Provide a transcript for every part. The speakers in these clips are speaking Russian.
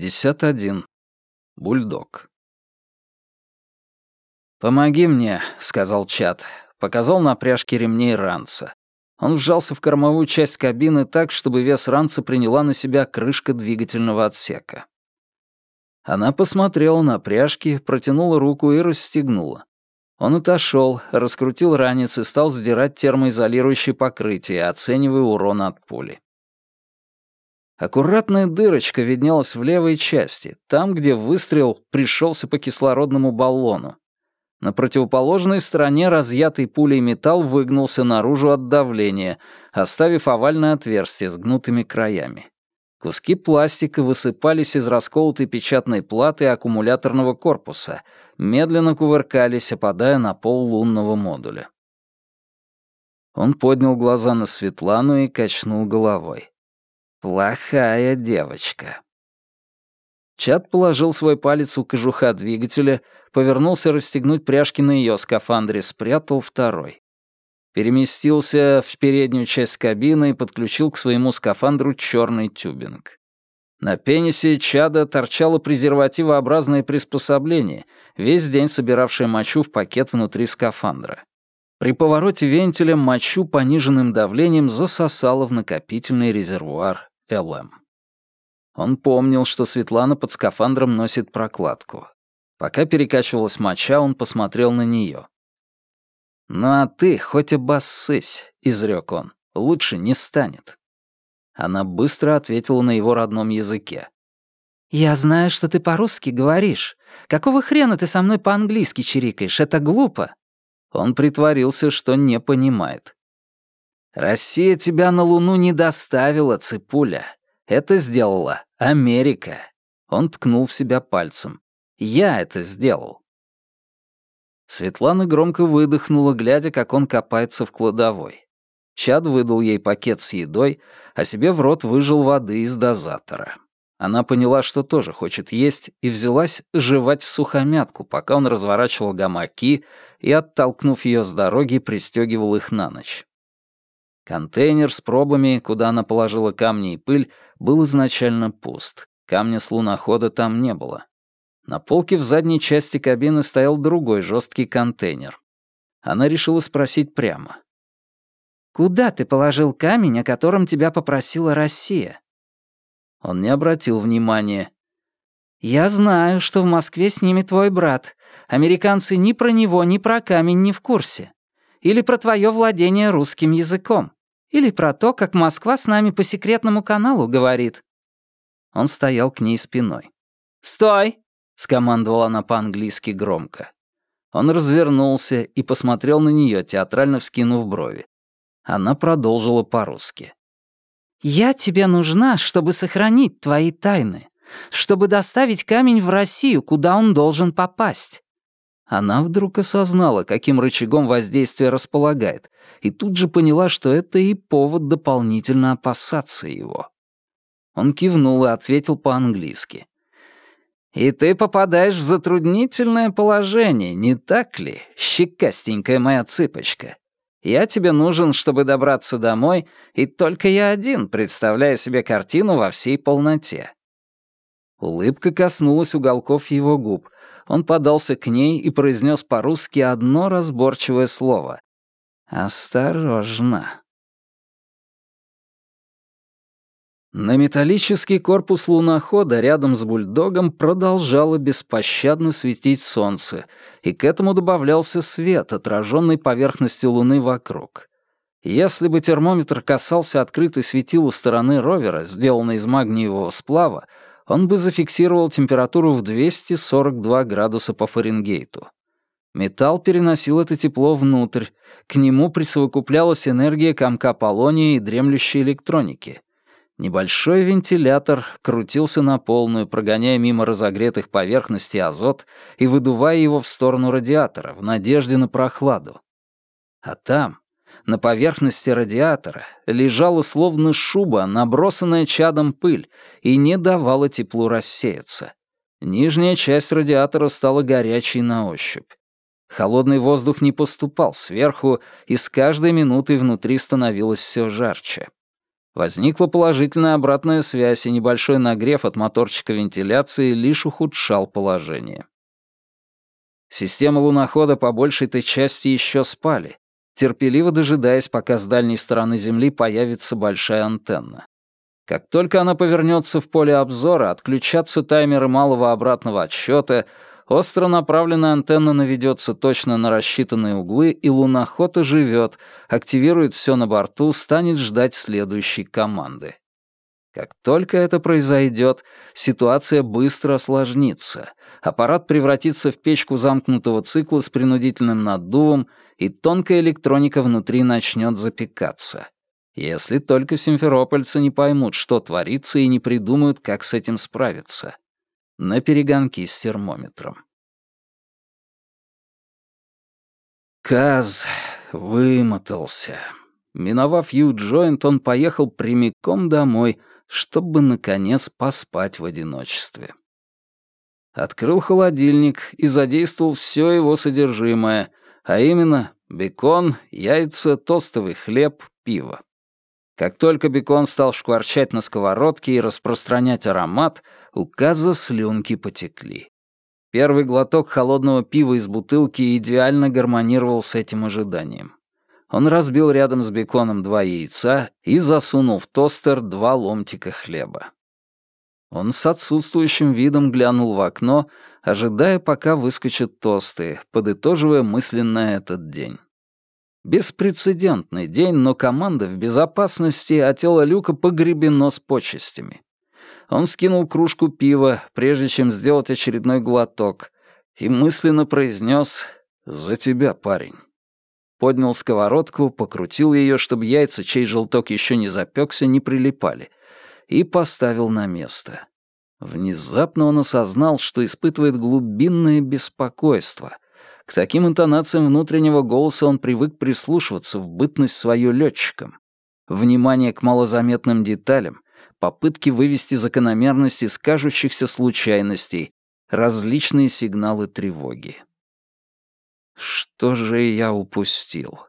51. Бульдог. «Помоги мне», — сказал Чат. Показал на пряжке ремней ранца. Он вжался в кормовую часть кабины так, чтобы вес ранца приняла на себя крышка двигательного отсека. Она посмотрела на пряжки, протянула руку и расстегнула. Он отошел, раскрутил ранец и стал сдирать термоизолирующее покрытие, оценивая урон от пули. Аккуратная дырочка виднелась в левой части, там, где выстрел пришелся по кислородному баллону. На противоположной стороне разъятый пулей металл выгнулся наружу от давления, оставив овальное отверстие с гнутыми краями. Куски пластика высыпались из расколотой печатной платы аккумуляторного корпуса, медленно кувыркались, опадая на пол лунного модуля. Он поднял глаза на Светлану и качнул головой. «Плохая девочка». Чат положил свой палец у кожуха двигателя, повернулся расстегнуть пряжки на ее скафандре, спрятал второй. Переместился в переднюю часть кабины и подключил к своему скафандру черный тюбинг. На пенисе чада торчало презервативообразное приспособление, весь день собиравшее мочу в пакет внутри скафандра. При повороте вентиля мочу пониженным давлением засосало в накопительный резервуар ЛМ. Он помнил, что Светлана под скафандром носит прокладку. Пока перекачивалась моча, он посмотрел на нее. «Ну а ты хоть обоссысь», — изрек он, — «лучше не станет». Она быстро ответила на его родном языке. «Я знаю, что ты по-русски говоришь. Какого хрена ты со мной по-английски чирикаешь? Это глупо». Он притворился, что не понимает. «Россия тебя на Луну не доставила, цыпуля. Это сделала Америка». Он ткнул в себя пальцем. Я это сделал». Светлана громко выдохнула, глядя, как он копается в кладовой. Чад выдал ей пакет с едой, а себе в рот выжил воды из дозатора. Она поняла, что тоже хочет есть, и взялась жевать в сухомятку, пока он разворачивал гамаки и, оттолкнув ее с дороги, пристегивал их на ночь. Контейнер с пробами, куда она положила камни и пыль, был изначально пуст. Камня с лунохода там не было. На полке в задней части кабины стоял другой жесткий контейнер. Она решила спросить прямо. «Куда ты положил камень, о котором тебя попросила Россия?» Он не обратил внимания. «Я знаю, что в Москве с ними твой брат. Американцы ни про него, ни про камень не в курсе. Или про твое владение русским языком. Или про то, как Москва с нами по секретному каналу говорит». Он стоял к ней спиной. «Стой!» скомандовала она по-английски громко. Он развернулся и посмотрел на нее, театрально вскинув брови. Она продолжила по-русски. «Я тебе нужна, чтобы сохранить твои тайны, чтобы доставить камень в Россию, куда он должен попасть». Она вдруг осознала, каким рычагом воздействия располагает, и тут же поняла, что это и повод дополнительно опасаться его. Он кивнул и ответил по-английски. И ты попадаешь в затруднительное положение, не так ли, щекастенькая моя цыпочка? Я тебе нужен, чтобы добраться домой, и только я один представляю себе картину во всей полноте». Улыбка коснулась уголков его губ. Он подался к ней и произнес по-русски одно разборчивое слово. «Осторожно». На металлический корпус лунохода рядом с бульдогом продолжало беспощадно светить солнце, и к этому добавлялся свет, отраженный поверхности Луны вокруг. Если бы термометр касался открытой светилу стороны ровера, сделанной из магниевого сплава, он бы зафиксировал температуру в 242 градуса по Фаренгейту. Металл переносил это тепло внутрь, к нему присовокуплялась энергия комка полония и дремлющей электроники — Небольшой вентилятор крутился на полную, прогоняя мимо разогретых поверхностей азот и выдувая его в сторону радиатора в надежде на прохладу. А там, на поверхности радиатора, лежала словно шуба, набросанная чадом пыль, и не давала теплу рассеяться. Нижняя часть радиатора стала горячей на ощупь. Холодный воздух не поступал сверху, и с каждой минутой внутри становилось все жарче. Возникла положительная обратная связь, и небольшой нагрев от моторчика вентиляции лишь ухудшал положение. Системы лунохода по большей-то части еще спали, терпеливо дожидаясь, пока с дальней стороны Земли появится большая антенна. Как только она повернется в поле обзора, отключатся таймеры малого обратного отсчета, остро направленная антенна наведется точно на рассчитанные углы, и луноход оживет, активирует все на борту, станет ждать следующей команды. Как только это произойдет, ситуация быстро осложнится. Аппарат превратится в печку замкнутого цикла с принудительным наддувом, и тонкая электроника внутри начнет запекаться. Если только симферопольцы не поймут, что творится, и не придумают, как с этим справиться. На перегонки с термометром. Каз вымотался. Миновав Ю-Джойнт, он поехал прямиком домой, чтобы, наконец, поспать в одиночестве. Открыл холодильник и задействовал все его содержимое, а именно бекон, яйца, тостовый хлеб, пиво. Как только бекон стал шкварчать на сковородке и распространять аромат, у Каза слюнки потекли. Первый глоток холодного пива из бутылки идеально гармонировал с этим ожиданием. Он разбил рядом с беконом два яйца и засунул в тостер два ломтика хлеба. Он с отсутствующим видом глянул в окно, ожидая, пока выскочат тосты, подытоживая мысленно этот день. Беспрецедентный день, но команда в безопасности, а тело Люка погребено с почестями. Он скинул кружку пива, прежде чем сделать очередной глоток, и мысленно произнес «За тебя, парень». Поднял сковородку, покрутил ее, чтобы яйца, чей желток еще не запекся, не прилипали, и поставил на место. Внезапно он осознал, что испытывает глубинное беспокойство — к таким интонациям внутреннего голоса он привык прислушиваться в бытность свою летчиком. Внимание к малозаметным деталям, попытки вывести закономерности из кажущихся случайностей, различные сигналы тревоги. Что же я упустил?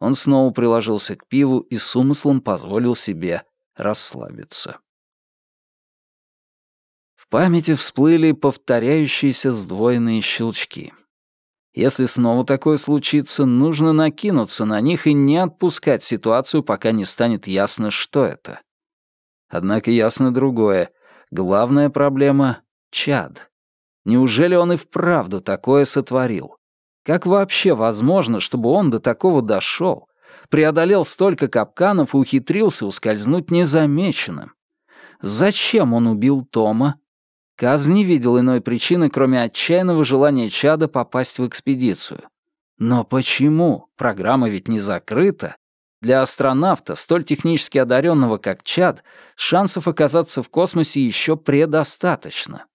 Он снова приложился к пиву и с умыслом позволил себе расслабиться. В памяти всплыли повторяющиеся сдвоенные щелчки — если снова такое случится, нужно накинуться на них и не отпускать ситуацию, пока не станет ясно, что это. Однако ясно другое. Главная проблема — Чад. Неужели он и вправду такое сотворил? Как вообще возможно, чтобы он до такого дошел, преодолел столько капканов и ухитрился ускользнуть незамеченным? Зачем он убил Тома Каз не видел иной причины, кроме отчаянного желания Чада попасть в экспедицию. Но почему? Программа ведь не закрыта. Для астронавта, столь технически одаренного, как Чад, шансов оказаться в космосе еще предостаточно.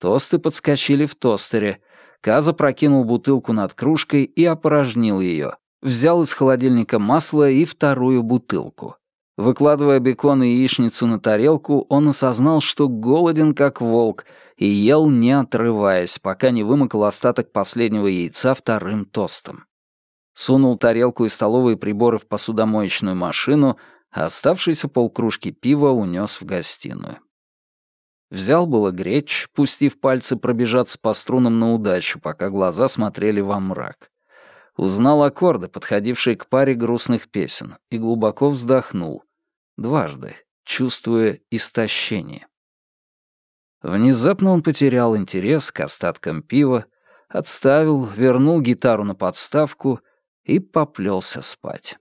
Тосты подскочили в тостере. Каза прокинул бутылку над кружкой и опорожнил ее. Взял из холодильника масло и вторую бутылку. Выкладывая бекон и яичницу на тарелку, он осознал, что голоден как волк, и ел не отрываясь, пока не вымокал остаток последнего яйца вторым тостом. Сунул тарелку и столовые приборы в посудомоечную машину, а оставшиеся полкружки пива унес в гостиную. Взял было греч, пустив пальцы пробежаться по струнам на удачу, пока глаза смотрели во мрак узнал аккорды, подходившие к паре грустных песен, и глубоко вздохнул. Дважды, чувствуя истощение. Внезапно он потерял интерес к остаткам пива, отставил, вернул гитару на подставку и поплелся спать.